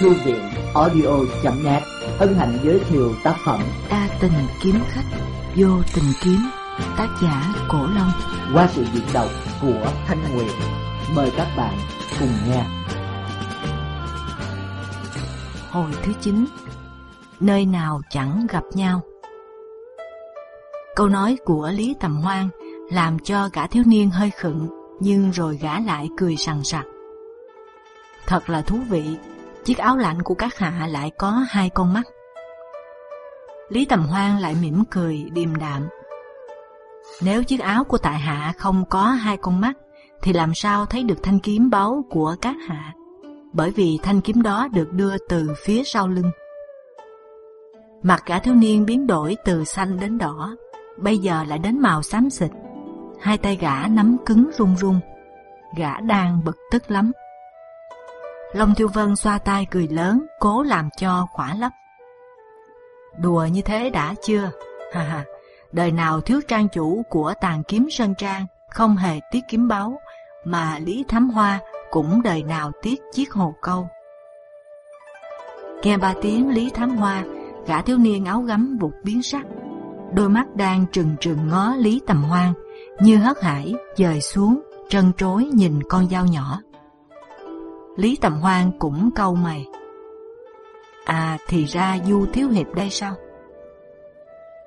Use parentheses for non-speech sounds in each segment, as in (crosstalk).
Thư viện audio.net hân hạnh giới thiệu tác phẩm A tình kiếm khách, vô tình kiếm, tác giả Cổ Long. qua sự diễn đọc của Thanh Nguyệt. Mời các bạn cùng nghe. Hồi thứ 9 Nơi nào chẳng gặp nhau Câu nói của Lý Tầm Hoan làm cho gã thiếu niên hơi khựng, nhưng rồi gã lại cười sằng sặc. Thật là thú vị, chiếc áo lạnh của các hạ lại có hai con mắt. Lý Tầm Hoan lại mỉm cười điềm đạm. Nếu chiếc áo của tại hạ không có hai con mắt, thì làm sao thấy được thanh kiếm báu của các hạ? Bởi vì thanh kiếm đó được đưa từ phía sau lưng. Mặt gã thiếu niên biến đổi từ xanh đến đỏ, bây giờ lại đến màu xám xịt. Hai tay gã nắm cứng run run, gã đang bực tức lắm. Long Thiêu Vân xoa tay cười lớn, cố làm cho khỏa lấp. Đùa như thế đã chưa? (laughs) Ha ha, đời nào thiếu trang chủ của tàn kiếm sơn trang không hề tiếc kiếm báu, mà Lý Thám Hoa cũng đời nào tiếc chiếc hồ câu. Nghe ba tiếng Lý Thám Hoa, gã thiếu niên áo gấm vụt biến sắc, đôi mắt đang trừng trừng ngó Lý Tầm Hoan, như hớt hải dời xuống, trân trối nhìn con dao nhỏ. Lý Tầm Hoan cũng câu mày. À thì ra Du Thiếu Hiệp đây sao?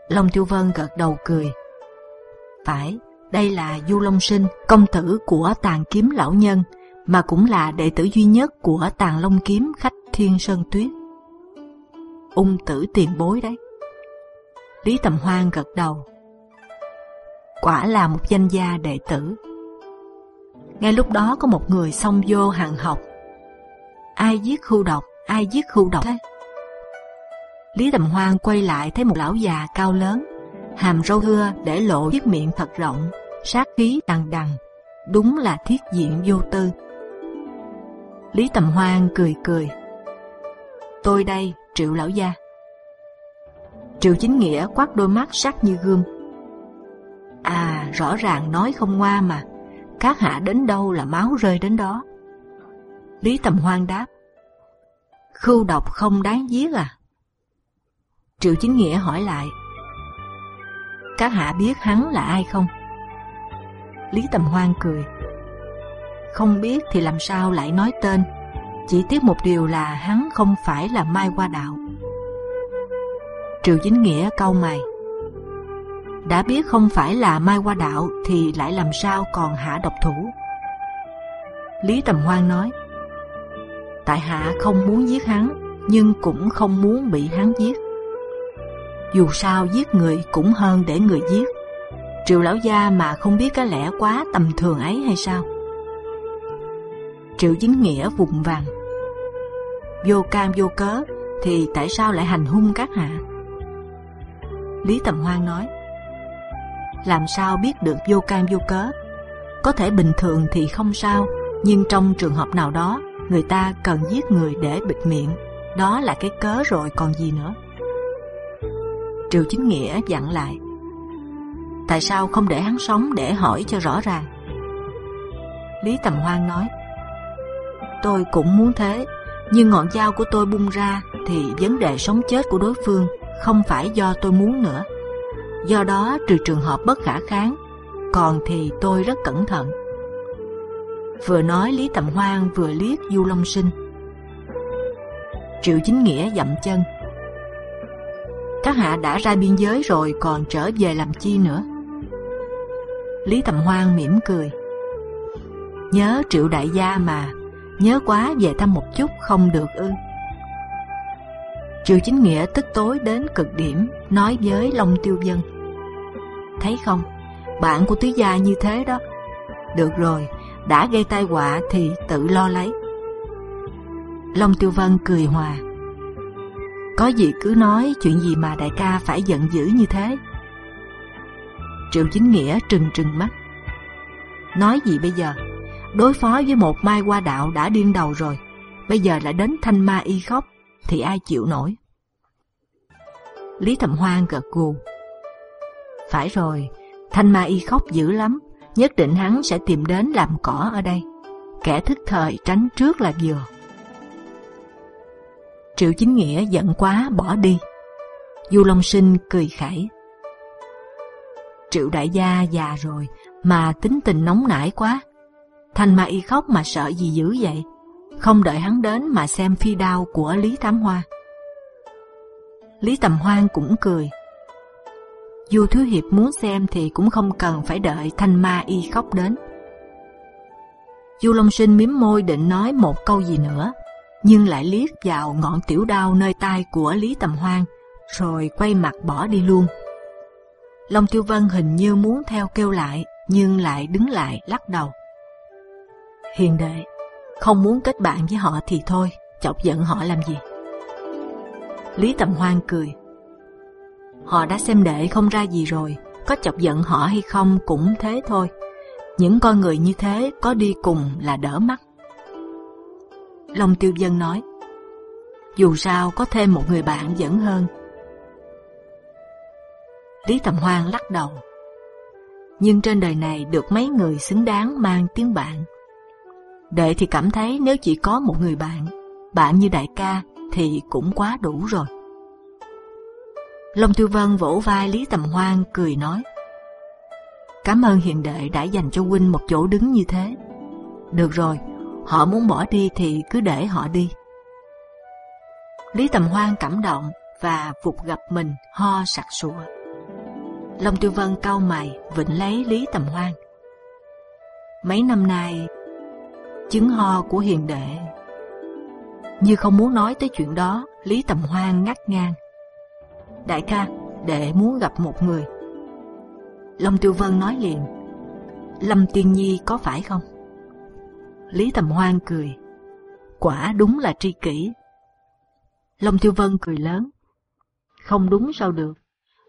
Long Tiêu Vân gật đầu cười. Phải, đây là Du Long Sinh, công tử của Tàn Kiếm Lão Nhân, mà cũng là đệ tử duy nhất của Tàn Long Kiếm khách Thiên Sơn Tuyết. Ung tử tiền bối đấy. Lý Tầm Hoan gật đầu. Quả là một danh gia đệ tử. Ngay lúc đó có một người xông vô hàng học. Ai giết khu độc, ai giết khu độc thế? Lý Tầm Hoan quay lại thấy một lão già cao lớn, hàm râu thưa để lộ chiếc miệng thật rộng, sát khí đằng đằng, đúng là thiết diện vô tư. Lý Tầm Hoan cười cười. Tôi đây, Triệu lão gia. Triệu Chính Nghĩa quát đôi mắt sắc như gươm. À, rõ ràng nói không ngoa mà, các hạ đến đâu là máu rơi đến đó. Lý Tầm Hoan đáp. Khưu độc không đáng giết à? Triệu Chính Nghĩa hỏi lại. Các hạ biết hắn là ai không? Lý Tầm Hoan cười. Không biết thì làm sao lại nói tên. Chỉ tiếc một điều là hắn không phải là Mai Hoa Đạo. Triệu Chính Nghĩa cau mày. Đã biết không phải là Mai Hoa Đạo thì lại làm sao còn hạ độc thủ? Lý Tầm Hoan nói. Tại hạ không muốn giết hắn, nhưng cũng không muốn bị hắn giết. Dù sao giết người cũng hơn để người giết. Triệu lão gia mà không biết cái lẽ quá tầm thường ấy hay sao? Triệu chính nghĩa vùng vàng. Vô cam vô cớ thì tại sao lại hành hung các hạ? Lý Tầm Hoan nói. Làm sao biết được vô cam vô cớ? Có thể bình thường thì không sao, nhưng trong trường hợp nào đó, người ta cần giết người để bịt miệng, đó là cái cớ rồi còn gì nữa. Triều Chính Nghĩa dặn lại. Tại sao không để hắn sống để hỏi cho rõ ràng? Lý Tầm Hoan nói. Tôi cũng muốn thế, nhưng ngọn dao của tôi bung ra thì vấn đề sống chết của đối phương không phải do tôi muốn nữa. Do đó trừ trường hợp bất khả kháng, còn thì tôi rất cẩn thận. Vừa nói Lý Tầm Hoan vừa liếc Du Long Sinh. Triệu Chính Nghĩa dậm chân. Các hạ đã ra biên giới rồi còn trở về làm chi nữa? Lý Tầm Hoan mỉm cười. Nhớ Triệu Đại gia mà, nhớ quá về thăm một chút không được ư? Triệu Chính Nghĩa tức tối đến cực điểm, nói với Long Tiêu Dân. Thấy không, bạn của tứ gia như thế đó. Được rồi, đã gây tai họa thì tự lo lấy. Long Tiêu Vân cười hòa. Có gì cứ nói chuyện gì mà đại ca phải giận dữ như thế. Triệu Chính Nghĩa trừng trừng mắt. Nói gì bây giờ? Đối phó với một mai hoa đạo đã điên đầu rồi, bây giờ lại đến thanh ma y khóc, thì ai chịu nổi? Lý Thẩm Hoan gật gù. Phải rồi, thanh ma y khóc dữ lắm, nhất định hắn sẽ tìm đến làm cỏ ở đây. Kẻ thức thời tránh trước là vừa. Triệu Chính Nghĩa giận quá, bỏ đi. Du Long Sinh cười khẩy. Triệu đại gia già rồi, mà tính tình nóng nảy quá. Thành mà y khóc mà sợ gì dữ vậy? Không đợi hắn đến mà xem phi đao của Lý Thám Hoa. Lý Tầm Hoan cũng cười. Du Thứ Hiệp muốn xem thì cũng không cần phải đợi thanh ma y khóc đến. Du Long Sinh mím môi định nói một câu gì nữa, nhưng lại liếc vào ngọn tiểu đao nơi tay của Lý Tầm Hoan, rồi quay mặt bỏ đi luôn. Long Tiêu Vân hình như muốn theo kêu lại, nhưng lại đứng lại lắc đầu. Hiền đệ, không muốn kết bạn với họ thì thôi, chọc giận họ làm gì? Lý Tầm Hoan cười. Họ đã xem đệ không ra gì rồi, có chọc giận họ hay không cũng thế thôi. Những con người như thế có đi cùng là đỡ mắt. Long Tiêu Dân nói, dù sao có thêm một người bạn vẫn hơn. Lý Tầm Hoan lắc đầu. Nhưng trên đời này được mấy người xứng đáng mang tiếng bạn. Đệ thì cảm thấy nếu chỉ có một người bạn, bạn như đại ca thì cũng quá đủ rồi. Long Tiêu Vân vỗ vai Lý Tầm Hoan cười nói: Cảm ơn hiền đệ đã dành cho huynh một chỗ đứng như thế. Được rồi, họ muốn bỏ đi thì cứ để họ đi. Lý Tầm Hoan cảm động và phục gặp mình ho sặc sụa. Long Tiêu Vân cau mày vịnh lấy Lý Tầm Hoan. Mấy năm nay, chứng ho của hiền đệ như không muốn nói tới chuyện đó, Lý Tầm Hoan ngắt ngang. Đại ca, đệ muốn gặp một người. Long Tiêu Vân nói liền, Lâm Tiên Nhi có phải không? Lý Tầm Hoan cười, quả đúng là tri kỷ. Long Tiêu Vân cười lớn, không đúng sao được,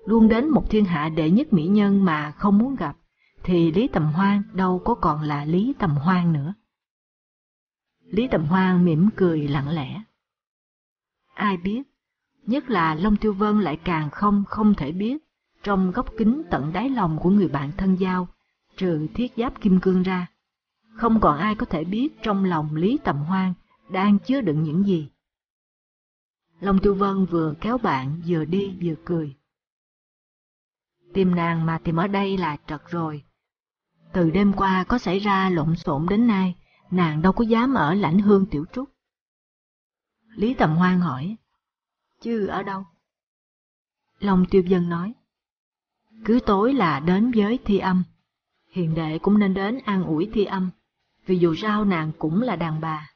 luôn đến một thiên hạ đệ nhất mỹ nhân mà không muốn gặp, thì Lý Tầm Hoan đâu có còn là Lý Tầm Hoan nữa. Lý Tầm Hoan mỉm cười lặng lẽ. Ai biết, nhất là Long Tiêu Vân lại càng không không thể biết, trong góc kính tận đáy lòng của người bạn thân giao, trừ thiết giáp kim cương ra, không còn ai có thể biết trong lòng Lý Tầm Hoan đang chứa đựng những gì. Long Tiêu Vân vừa kéo bạn vừa đi vừa cười. Tìm nàng mà tìm ở đây là trật rồi. Từ đêm qua có xảy ra lộn xộn đến nay, nàng đâu có dám ở lãnh hương tiểu trúc. Lý Tầm Hoan hỏi, chứ ở đâu? Long Tiêu Dân nói, cứ tối là đến với thi âm, hiền đệ cũng nên đến an ủi thi âm, vì dù sao nàng cũng là đàn bà.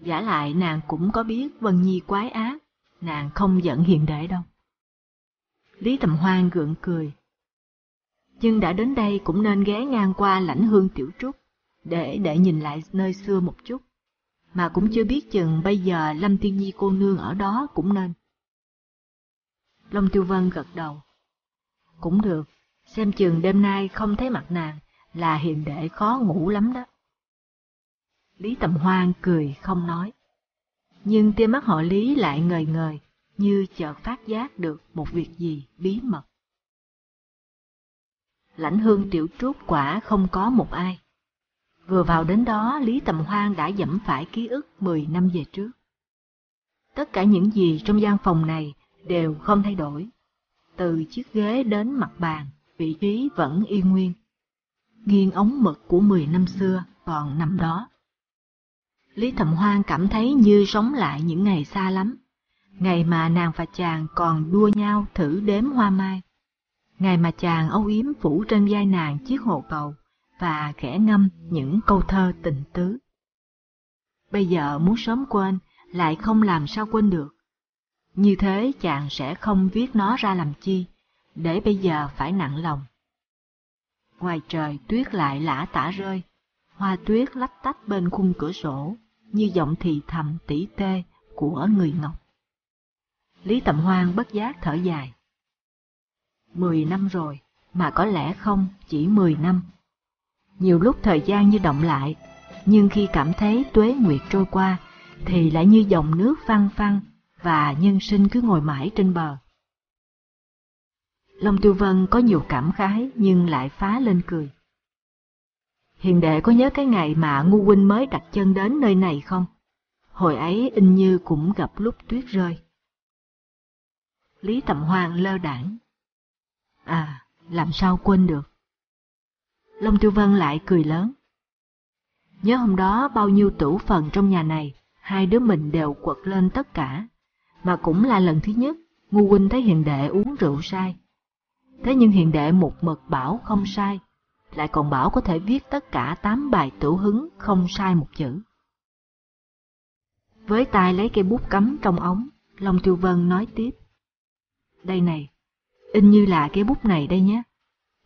Giả lại nàng cũng có biết Vân Nhi quái ác, nàng không giận hiền đệ đâu. Lý Tầm Hoan gượng cười. Nhưng đã đến đây cũng nên ghé ngang qua lãnh hương tiểu trúc, để để nhìn lại nơi xưa một chút. Mà cũng chưa biết chừng bây giờ Lâm Tiên Nhi cô nương ở đó cũng nên. Long Tiêu Vân gật đầu. Cũng được, xem chừng đêm nay không thấy mặt nàng là hiền đệ khó ngủ lắm đó. Lý Tầm Hoan cười không nói. Nhưng tia mắt họ Lý lại ngời ngời, như chợt phát giác được một việc gì bí mật. Lãnh hương tiểu trúc quả không có một ai. Vừa vào đến đó, Lý Tầm Hoan đã dẫm phải ký ức 10 năm về trước. Tất cả những gì trong gian phòng này đều không thay đổi. Từ chiếc ghế đến mặt bàn, vị trí vẫn y nguyên. Nghiêng ống mực của 10 năm xưa còn nằm đó. Lý Thầm Hoan cảm thấy như sống lại những ngày xa lắm. Ngày mà nàng và chàng còn đua nhau thử đếm hoa mai. Ngày mà chàng âu yếm phủ trên vai nàng chiếc hồ cầu và khẽ ngâm những câu thơ tình tứ. Bây giờ muốn sớm quên, lại không làm sao quên được. Như thế chàng sẽ không viết nó ra làm chi, để bây giờ phải nặng lòng. Ngoài trời tuyết lại lã tả rơi, hoa tuyết lách tách bên khung cửa sổ, như giọng thì thầm tỉ tê của người ngọc. Lý Tầm Hoan bất giác thở dài. Mười năm rồi, mà có lẽ không chỉ mười năm. Nhiều lúc thời gian như động lại, nhưng khi cảm thấy tuế nguyệt trôi qua, thì lại như dòng nước phăng phăng và nhân sinh cứ ngồi mãi trên bờ. Long Tiêu Vân có nhiều cảm khái nhưng lại phá lên cười. Hiền đệ có nhớ cái ngày mà Ngu Huynh mới đặt chân đến nơi này không? Hồi ấy in như cũng gặp lúc tuyết rơi. Lý Tầm Hoàng lơ đảng. À, làm sao quên được. Long Tiêu Vân lại cười lớn. Nhớ hôm đó bao nhiêu tủ phần trong nhà này, hai đứa mình đều quật lên tất cả, mà cũng là lần thứ nhất ngu huynh thấy hiền đệ uống rượu sai. Thế nhưng hiền đệ một mực bảo không sai, lại còn bảo có thể viết tất cả tám bài tử hứng không sai một chữ. Với tay lấy cây bút cắm trong ống, Long Tiêu Vân nói tiếp. Đây này, in như là cây bút này đây nhé.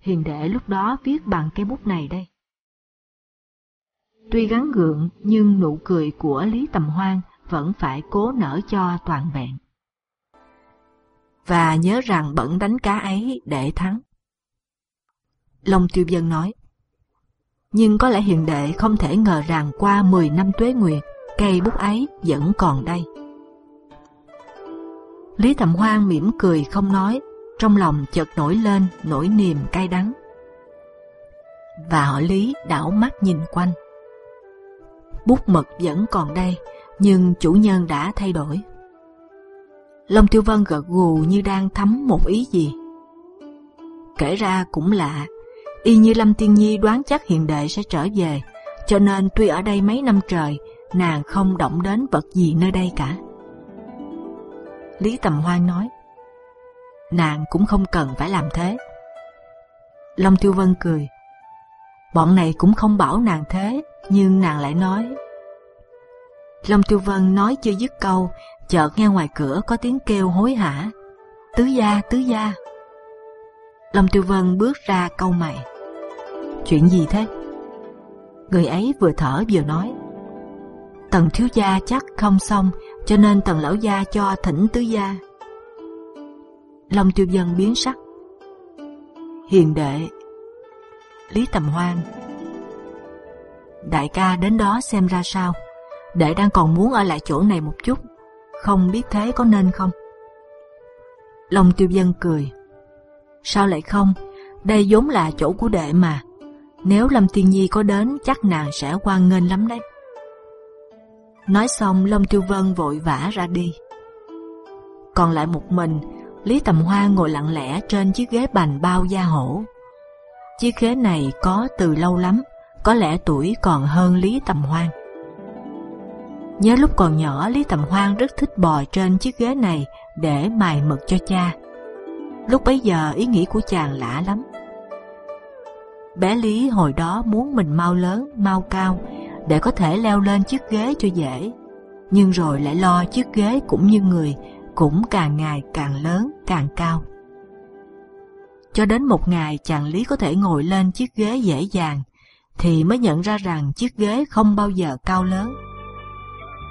Hiền đệ lúc đó viết bằng cây bút này đây. Tuy gắn gượng nhưng nụ cười của Lý Tầm Hoan vẫn phải cố nở cho toàn vẹn. Và nhớ rằng bẩn đánh cá ấy để thắng. Long Tiêu Dân nói, nhưng có lẽ hiền đệ không thể ngờ rằng qua 10 năm tuế nguyệt, cây bút ấy vẫn còn đây. Lý Tầm Hoan mỉm cười không nói, trong lòng chợt nổi lên nỗi niềm cay đắng. Và họ Lý đảo mắt nhìn quanh. Bút mực vẫn còn đây, nhưng chủ nhân đã thay đổi. Long Tiêu Vân gật gù như đang thấm một ý gì. Kể ra cũng lạ, y như Lâm Tiên Nhi đoán chắc hiền đệ sẽ trở về, cho nên tuy ở đây mấy năm trời, nàng không động đến vật gì nơi đây cả. Lý Tầm Hoan nói, nàng cũng không cần phải làm thế. Long Tiêu Vân cười, bọn này cũng không bảo nàng thế, nhưng nàng lại nói. Long Tiêu Vân nói chưa dứt câu, chợt nghe ngoài cửa có tiếng kêu hối hả. Tứ gia, tứ gia. Long Tiêu Vân bước ra câu mày. Chuyện gì thế? Người ấy vừa thở vừa nói. Tần thiếu gia chắc không xong, cho nên tần lão gia cho thỉnh tứ gia. Long Tiêu Vân biến sắc. Hiền đệ, Lý Tầm Hoan. Đại ca đến đó xem ra sao. Đệ đang còn muốn ở lại chỗ này một chút, không biết thế có nên không? Long Tiêu Dân cười. Sao lại không? Đây vốn là chỗ của đệ mà. Nếu Lâm Tiên Nhi có đến, chắc nàng sẽ hoan nghênh lắm đấy. Nói xong, Long Tiêu Vân vội vã ra đi. Còn lại một mình, Lý Tầm Hoa ngồi lặng lẽ trên chiếc ghế bành bao da hổ. Chiếc ghế này có từ lâu lắm, có lẽ tuổi còn hơn Lý Tầm Hoan. Nhớ lúc còn nhỏ, Lý Tầm Hoan rất thích bò trên chiếc ghế này để mài mực cho cha. Lúc bấy giờ ý nghĩ của chàng lạ lắm. Bé Lý hồi đó muốn mình mau lớn, mau cao để có thể leo lên chiếc ghế cho dễ. Nhưng rồi lại lo chiếc ghế cũng như người, cũng càng ngày càng lớn, càng cao. Cho đến một ngày chàng Lý có thể ngồi lên chiếc ghế dễ dàng, thì mới nhận ra rằng chiếc ghế không bao giờ cao lớn.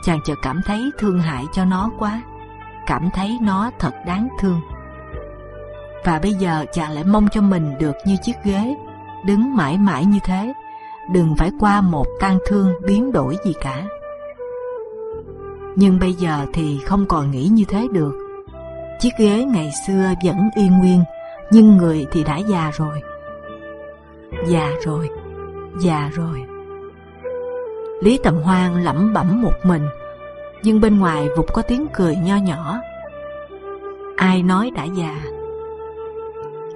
Chàng chợt cảm thấy thương hại cho nó quá, cảm thấy nó thật đáng thương. Và bây giờ chàng lại mong cho mình được như chiếc ghế, đứng mãi mãi như thế, đừng phải qua một tang thương biến đổi gì cả. Nhưng bây giờ thì không còn nghĩ như thế được. Chiếc ghế ngày xưa vẫn y nguyên, nhưng người thì đã già rồi. Già rồi, già rồi. Lý Tầm Hoan lẩm bẩm một mình, nhưng bên ngoài vụt có tiếng cười nho nhỏ. Ai nói đã già?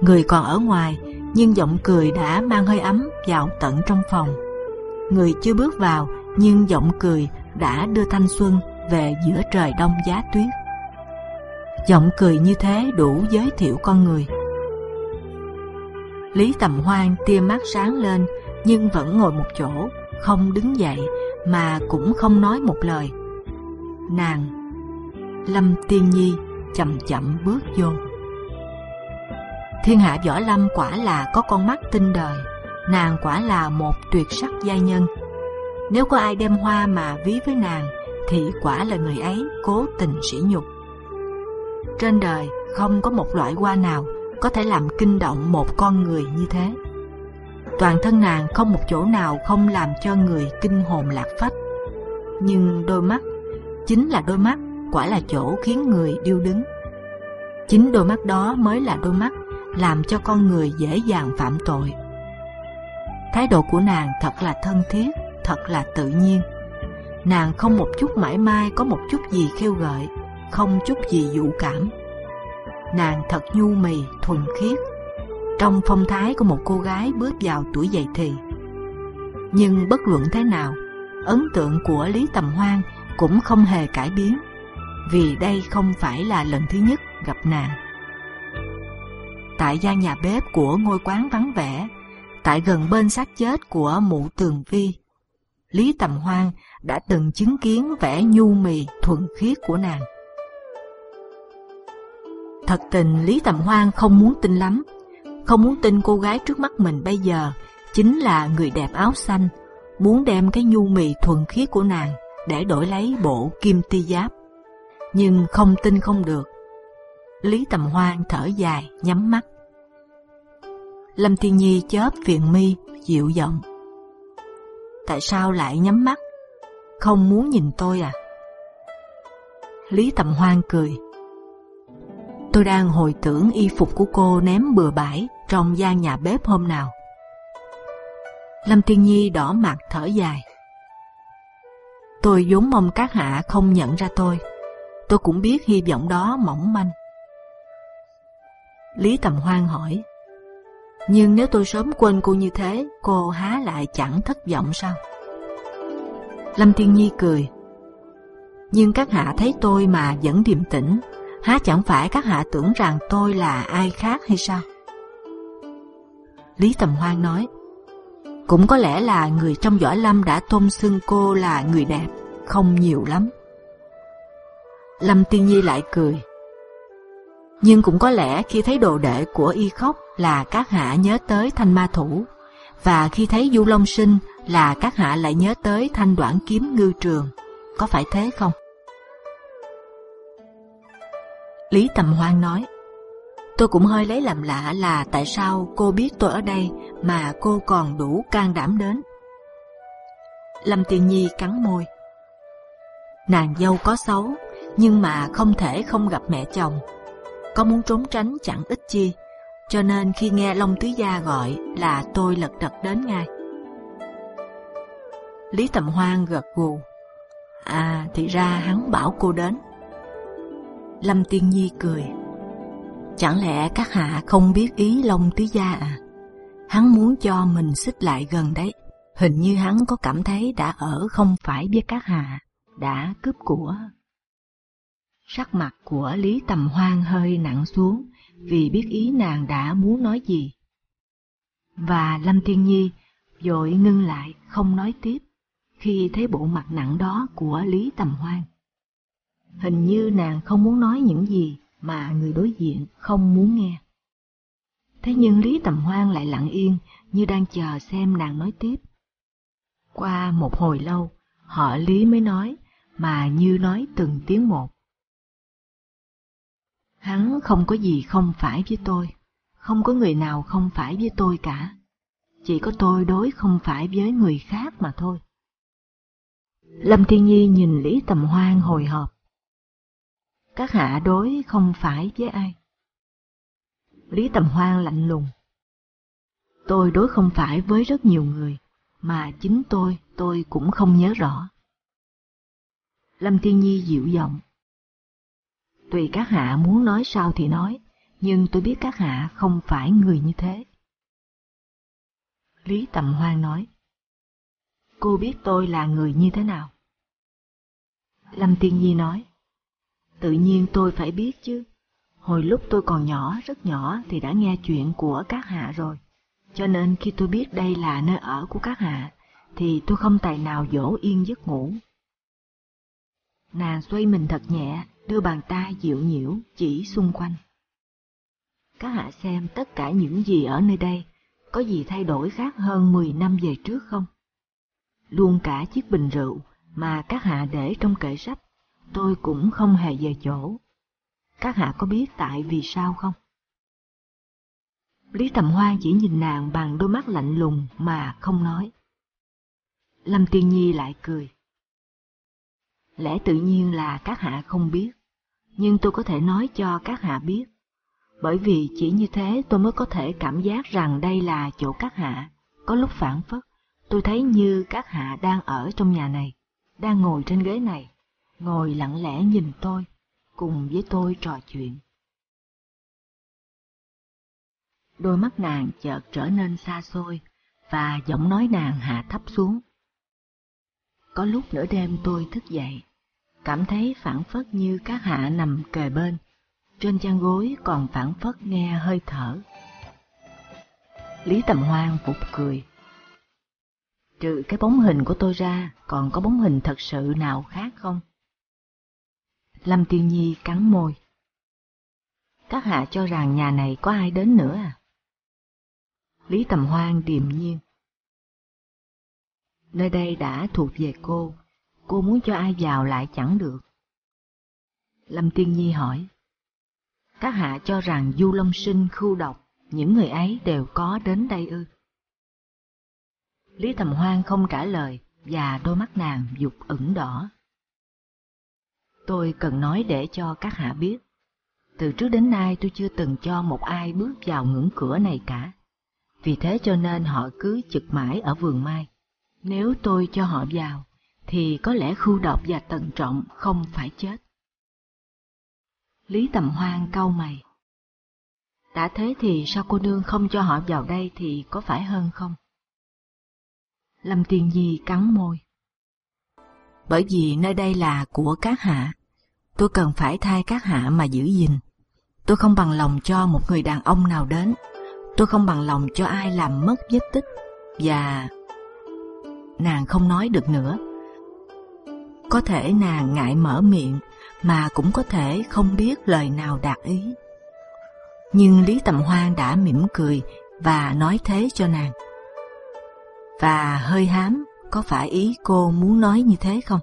Người còn ở ngoài, nhưng giọng cười đã mang hơi ấm vào tận trong phòng. Người chưa bước vào, nhưng giọng cười đã đưa thanh xuân về giữa trời đông giá tuyết. Giọng cười như thế đủ giới thiệu con người. Lý Tầm Hoan tia mắt sáng lên, nhưng vẫn ngồi một chỗ, không đứng dậy mà cũng không nói một lời. Nàng Lâm Tiên Nhi chậm chậm bước vô. Thiên hạ võ lâm quả là có con mắt tinh đời, nàng quả là một tuyệt sắc giai nhân. Nếu có ai đem hoa mà ví với nàng, thì quả là người ấy cố tình sỉ nhục. Trên đời không có một loại hoa nào có thể làm kinh động một con người như thế. Toàn thân nàng không một chỗ nào không làm cho người kinh hồn lạc phách. Nhưng đôi mắt, chính là đôi mắt, quả là chỗ khiến người điêu đứng. Chính đôi mắt đó mới là đôi mắt làm cho con người dễ dàng phạm tội. Thái độ của nàng thật là thân thiết, thật là tự nhiên. Nàng không một chút mãi mai có một chút gì khiêu gợi, không chút gì dụ cảm. Nàng thật nhu mì, thuần khiết, trong phong thái của một cô gái bước vào tuổi dậy thì. Nhưng bất luận thế nào, ấn tượng của Lý Tầm Hoan cũng không hề cải biến, vì đây không phải là lần thứ nhất gặp nàng. Tại gian nhà bếp của ngôi quán vắng vẻ, tại gần bên xác chết của mụ Tường Vi, Lý Tầm Hoan đã từng chứng kiến vẻ nhu mì thuần khiết của nàng. Thật tình Lý Tầm Hoan không muốn tin lắm, không muốn tin cô gái trước mắt mình bây giờ chính là người đẹp áo xanh, muốn đem cái nhu mì thuần khiết của nàng để đổi lấy bộ kim ti giáp. Nhưng không tin không được. Lý Tầm Hoan thở dài, nhắm mắt. Lâm Thiên Nhi chớp phiền mi, dịu giọng. Tại sao lại nhắm mắt? Không muốn nhìn tôi à? Lý Tầm Hoan cười. Tôi đang hồi tưởng y phục của cô ném bừa bãi trong gian nhà bếp hôm nào. Lâm Thiên Nhi đỏ mặt thở dài. Tôi vốn mong các hạ không nhận ra tôi. Tôi cũng biết hy vọng đó mỏng manh. Lý Tầm Hoan hỏi. Nhưng nếu tôi sớm quên cô như thế, cô há lại chẳng thất vọng sao? Lâm Thiên Nhi cười. Nhưng các hạ thấy tôi mà vẫn điềm tĩnh, há chẳng phải các hạ tưởng rằng tôi là ai khác hay sao? Lý Tầm Hoan nói, cũng có lẽ là người trong võ lâm đã tôn xưng cô là người đẹp, không nhiều lắm. Lâm Tiên Nhi lại cười. Nhưng cũng có lẽ khi thấy đồ đệ của y khóc là các hạ nhớ tới thanh ma thủ, và khi thấy Du Long Sinh là các hạ lại nhớ tới thanh đoạn kiếm ngư trường, có phải thế không? Lý Tầm Hoan nói, tôi cũng hơi lấy làm lạ là tại sao cô biết tôi ở đây mà cô còn đủ can đảm đến. Lâm Tiên Nhi cắn môi. Nàng dâu có xấu, nhưng mà không thể không gặp mẹ chồng. Có muốn trốn tránh chẳng ích chi, cho nên khi nghe Long Tứ Gia gọi là tôi lật đật đến ngay. Lý Tầm Hoan gật gù. À, thì ra hắn bảo cô đến. Lâm Tiên Nhi cười. Chẳng lẽ các hạ không biết ý Long Tứ Gia à? Hắn muốn cho mình xích lại gần đấy. Hình như hắn có cảm thấy đã ở không phải với các hạ, đã cướp của. Sắc mặt của Lý Tầm Hoan hơi nặng xuống vì biết ý nàng đã muốn nói gì. Và Lâm Thiên Nhi dội ngưng lại không nói tiếp khi thấy bộ mặt nặng đó của Lý Tầm Hoan. Hình như nàng không muốn nói những gì mà người đối diện không muốn nghe. Thế nhưng Lý Tầm Hoan lại lặng yên như đang chờ xem nàng nói tiếp. Qua một hồi lâu, họ Lý mới nói, mà như nói từng tiếng một. Hắn không có gì không phải với tôi, không có người nào không phải với tôi cả. Chỉ có tôi đối không phải với người khác mà thôi. Lâm Thiên Nhi nhìn Lý Tầm Hoan hồi hộp. Các hạ đối không phải với ai? Lý Tầm Hoan lạnh lùng. Tôi đối không phải với rất nhiều người, mà chính tôi, tôi cũng không nhớ rõ. Lâm Thiên Nhi dịu giọng. Tùy các hạ muốn nói sao thì nói, nhưng tôi biết các hạ không phải người như thế. Lý Tầm Hoan nói. Cô biết tôi là người như thế nào? Lâm Tiên Nhi nói. Tự nhiên tôi phải biết chứ. Hồi lúc tôi còn nhỏ, rất nhỏ thì đã nghe chuyện của các hạ rồi. Cho nên khi tôi biết đây là nơi ở của các hạ, thì tôi không tài nào dỗ yên giấc ngủ. Nàng xoay mình thật nhẹ, đưa bàn tay dịu nhiễu chỉ xung quanh. Các hạ xem tất cả những gì ở nơi đây, có gì thay đổi khác hơn 10 năm về trước không? Luôn cả chiếc bình rượu mà các hạ để trong kệ sách, tôi cũng không hề về chỗ. Các hạ có biết tại vì sao không? Lý Tầm Hoan chỉ nhìn nàng bằng đôi mắt lạnh lùng mà không nói. Lâm Tiên Nhi lại cười. Lẽ tự nhiên là các hạ không biết, nhưng tôi có thể nói cho các hạ biết. Bởi vì chỉ như thế tôi mới có thể cảm giác rằng đây là chỗ các hạ. Có lúc phản phất, tôi thấy như các hạ đang ở trong nhà này, đang ngồi trên ghế này, ngồi lặng lẽ nhìn tôi, cùng với tôi trò chuyện. Đôi mắt nàng chợt trở nên xa xôi, và giọng nói nàng hạ thấp xuống. Có lúc nửa đêm tôi thức dậy, cảm thấy phản phất như các hạ nằm kề bên, trên chăn gối còn phản phất nghe hơi thở. Lý Tầm Hoan phục cười. Trừ cái bóng hình của tôi ra, còn có bóng hình thật sự nào khác không? Lâm Tiên Nhi cắn môi. Các hạ cho rằng nhà này có ai đến nữa à? Lý Tầm Hoan điềm nhiên. Nơi đây đã thuộc về cô, cô muốn cho ai vào lại chẳng được. Lâm Tiên Nhi hỏi. Các hạ cho rằng Du Long Sinh khu độc, những người ấy đều có đến đây ư? Lý Tầm Hoan không trả lời và đôi mắt nàng dục ửng đỏ. Tôi cần nói để cho các hạ biết, từ trước đến nay tôi chưa từng cho một ai bước vào ngưỡng cửa này cả. Vì thế cho nên họ cứ chực mãi ở vườn mai. Nếu tôi cho họ vào, thì có lẽ khu độc và tận trọng không phải chết. Lý Tầm Hoan cau mày. Đã thế thì sao cô nương không cho họ vào đây thì có phải hơn không? Lâm Tiên Nhi cắn môi. Bởi vì nơi đây là của các hạ, tôi cần phải thay các hạ mà giữ gìn. Tôi không bằng lòng cho một người đàn ông nào đến, tôi không bằng lòng cho ai làm mất vết tích, và... Nàng không nói được nữa. Có thể nàng ngại mở miệng, mà cũng có thể không biết lời nào đạt ý. Nhưng Lý Tầm Hoan đã mỉm cười và nói thế cho nàng. Và hơi hám, có phải ý cô muốn nói như thế không?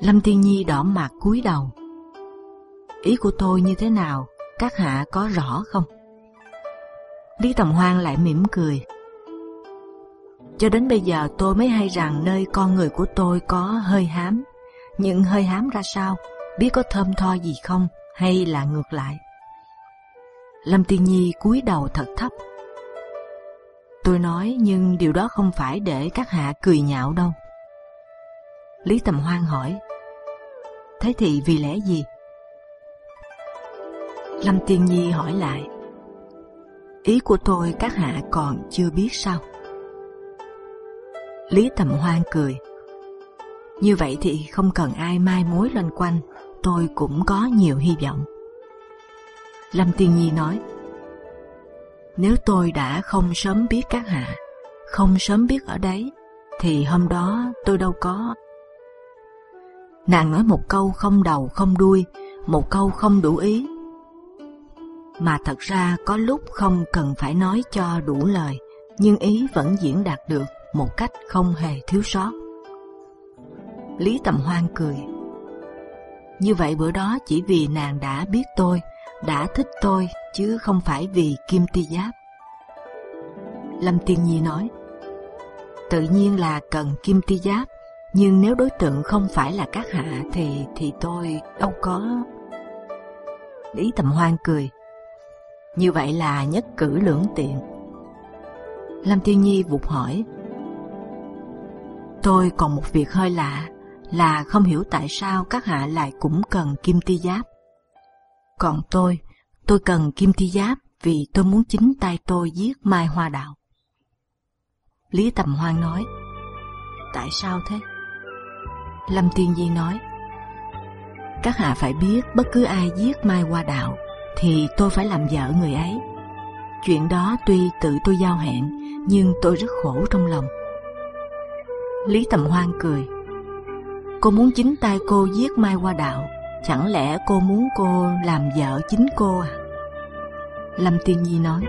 Lâm Thiên Nhi đỏ mặt cúi đầu. Ý của tôi như thế nào, các hạ có rõ không? Lý Tầm Hoan lại mỉm cười. Cho đến bây giờ tôi mới hay rằng nơi con người của tôi có hơi hám. Nhưng hơi hám ra sao, biết có thơm tho gì không, hay là ngược lại? Lâm Tiên Nhi cúi đầu thật thấp, Tôi nói nhưng điều đó không phải để các hạ cười nhạo đâu. Lý Tầm Hoan hỏi, thế thì vì lẽ gì? Lâm Tiên Nhi hỏi lại, ý của tôi các hạ còn chưa biết sao? Lý Tầm Hoan cười, như vậy thì không cần ai mai mối loanh quanh, tôi cũng có nhiều hy vọng. Lâm Tiên Nhi nói, nếu tôi đã không sớm biết các hạ, không sớm biết ở đấy, thì hôm đó tôi đâu có. Nàng nói một câu không đầu không đuôi, một câu không đủ ý. Mà thật ra có lúc không cần phải nói cho đủ lời, nhưng ý vẫn diễn đạt được một cách không hề thiếu sót. Lý Tầm Hoan cười. Như vậy bữa đó chỉ vì nàng đã biết tôi, đã thích tôi chứ không phải vì Kim Ti Giáp. Lâm Tiên Nhi nói, tự nhiên là cần Kim Ti Giáp, nhưng nếu đối tượng không phải là các hạ thì thì tôi đâu có. Lý Tầm Hoan cười, như vậy là nhất cử lưỡng tiện. Lâm Tiên Nhi vụt hỏi, tôi còn một việc hơi lạ là không hiểu tại sao các hạ lại cũng cần Kim Ti Giáp. Còn tôi, tôi cần kim ti giáp vì tôi muốn chính tay tôi giết Mai Hoa Đạo. Lý Tầm Hoan nói, tại sao thế? Lâm Tiên Di nói, các hạ phải biết bất cứ ai giết Mai Hoa Đạo thì tôi phải làm vợ người ấy. Chuyện đó tuy tự tôi giao hẹn nhưng tôi rất khổ trong lòng. Lý Tầm Hoan cười, cô muốn chính tay cô giết Mai Hoa Đạo Chẳng lẽ cô muốn cô làm vợ chính cô à? Lâm Tiên Nhi nói,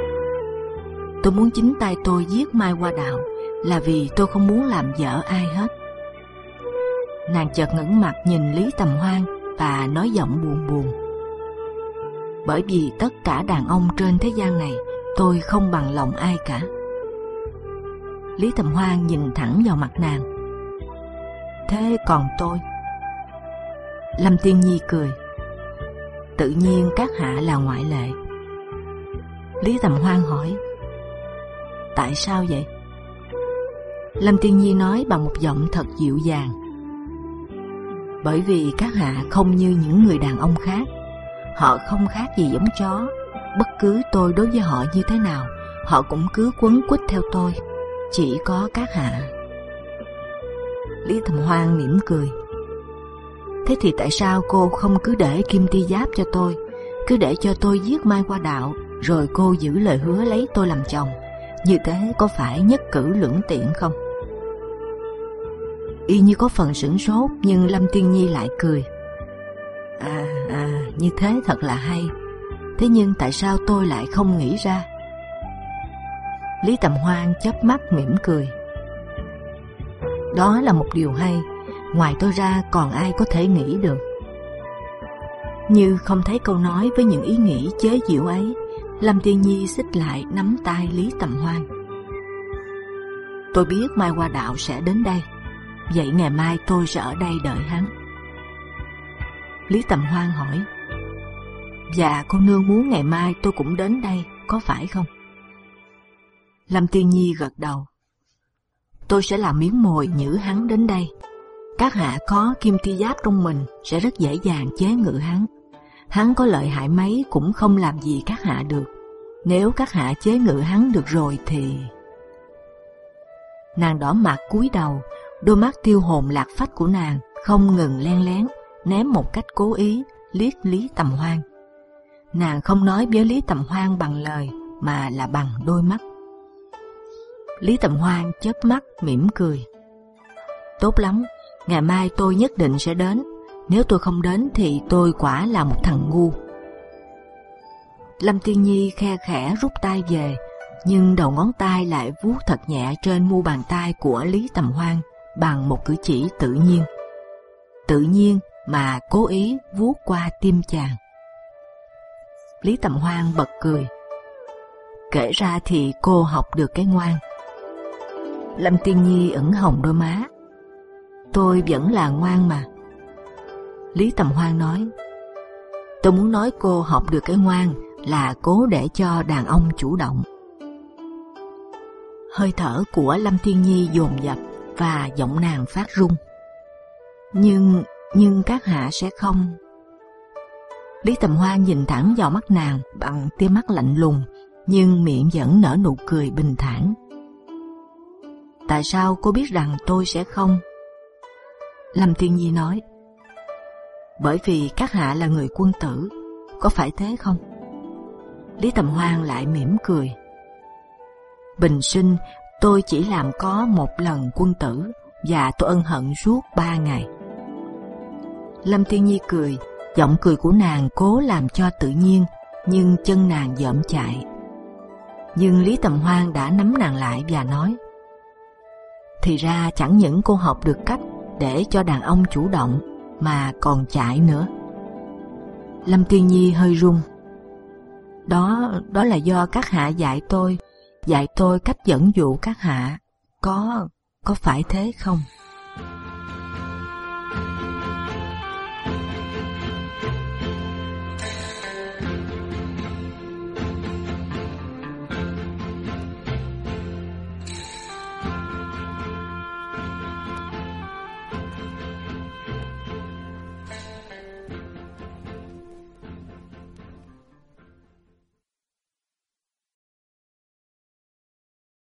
Tôi muốn chính tay tôi giết Mai Hoa Đạo Là vì tôi không muốn làm vợ ai hết. Nàng chợt ngẩng mặt nhìn Lý Tầm Hoan Và nói giọng buồn buồn, Bởi vì tất cả đàn ông trên thế gian này Tôi không bằng lòng ai cả. Lý Tầm Hoan nhìn thẳng vào mặt nàng, Thế còn tôi? Lâm Tiên Nhi cười. Tự nhiên các hạ là ngoại lệ. Lý Tầm Hoan hỏi. Tại sao vậy? Lâm Tiên Nhi nói bằng một giọng thật dịu dàng. Bởi vì các hạ không như những người đàn ông khác, họ không khác gì giống chó. Bất cứ tôi đối với họ như thế nào, họ cũng cứ quấn quýt theo tôi. Chỉ có các hạ. Lý Thầm Hoan mỉm cười. Thế thì tại sao cô không cứ để kim ti giáp cho tôi, cứ để cho tôi giết Mai Qua Đạo, rồi cô giữ lời hứa lấy tôi làm chồng? Như thế có phải nhất cử lưỡng tiện không? Y như có phần sửng sốt, nhưng Lâm Tiên Nhi lại cười. À, à, như thế thật là hay. Thế nhưng tại sao tôi lại không nghĩ ra? Lý Tầm Hoan chớp mắt mỉm cười. Đó là một điều hay, ngoài tôi ra còn ai có thể nghĩ được. Như không thấy câu nói với những ý nghĩ chế giễu ấy, Lâm Tiên Nhi xích lại nắm tay Lý Tầm Hoan. Tôi biết Mai Hoa Đạo sẽ đến đây, vậy ngày mai tôi sẽ ở đây đợi hắn. Lý Tầm Hoan hỏi, Dạ cô nương muốn ngày mai tôi cũng đến đây, có phải không? Lâm Tiên Nhi gật đầu. Tôi sẽ làm miếng mồi nhử hắn đến đây. Các hạ có kim ti giáp trong mình sẽ rất dễ dàng chế ngự hắn. Hắn có lợi hại mấy cũng không làm gì các hạ được. Nếu các hạ chế ngự hắn được rồi thì... Nàng đỏ mặt cúi đầu, đôi mắt tiêu hồn lạc phách của nàng không ngừng len lén ném một cách cố ý liếc Lý Tầm Hoan. Nàng không nói với Lý Tầm Hoan bằng lời mà là bằng đôi mắt. Lý Tầm Hoan chớp mắt mỉm cười. Tốt lắm, ngày mai tôi nhất định sẽ đến. Nếu tôi không đến thì tôi quả là một thằng ngu. Lâm Tiên Nhi khe khẽ rút tay về, nhưng đầu ngón tay lại vuốt thật nhẹ trên mu bàn tay của Lý Tầm Hoan bằng một cử chỉ tự nhiên. Tự nhiên mà cố ý vuốt qua tim chàng. Lý Tầm Hoan bật cười. Kể ra thì cô học được cái ngoan. Lâm Tiên Nhi ửng hồng đôi má. Tôi vẫn là ngoan mà. Lý Tầm Hoan nói. Tôi muốn nói cô học được cái ngoan là cố để cho đàn ông chủ động. Hơi thở của Lâm Thiên Nhi dồn dập và giọng nàng phát run. Nhưng nhưng các hạ sẽ không. Lý Tầm Hoan nhìn thẳng vào mắt nàng bằng tia mắt lạnh lùng, nhưng miệng vẫn nở nụ cười bình thản. Tại sao cô biết rằng tôi sẽ không? Lâm thiên Nhi nói. Bởi vì các hạ là người quân tử, có phải thế không? Lý Tầm Hoan lại mỉm cười. Bình sinh, tôi chỉ làm có một lần quân tử và tôi ân hận suốt ba ngày. Lâm thiên Nhi cười, giọng cười của nàng cố làm cho tự nhiên, nhưng chân nàng dậm chạy. Nhưng Lý Tầm Hoan đã nắm nàng lại và nói: thì ra chẳng những cô học được cách để cho đàn ông chủ động mà còn chạy nữa. Lâm Tiên Nhi hơi run. Đó, đó là do các hạ dạy tôi, dạy tôi cách dẫn dụ các hạ. Có, có phải thế không?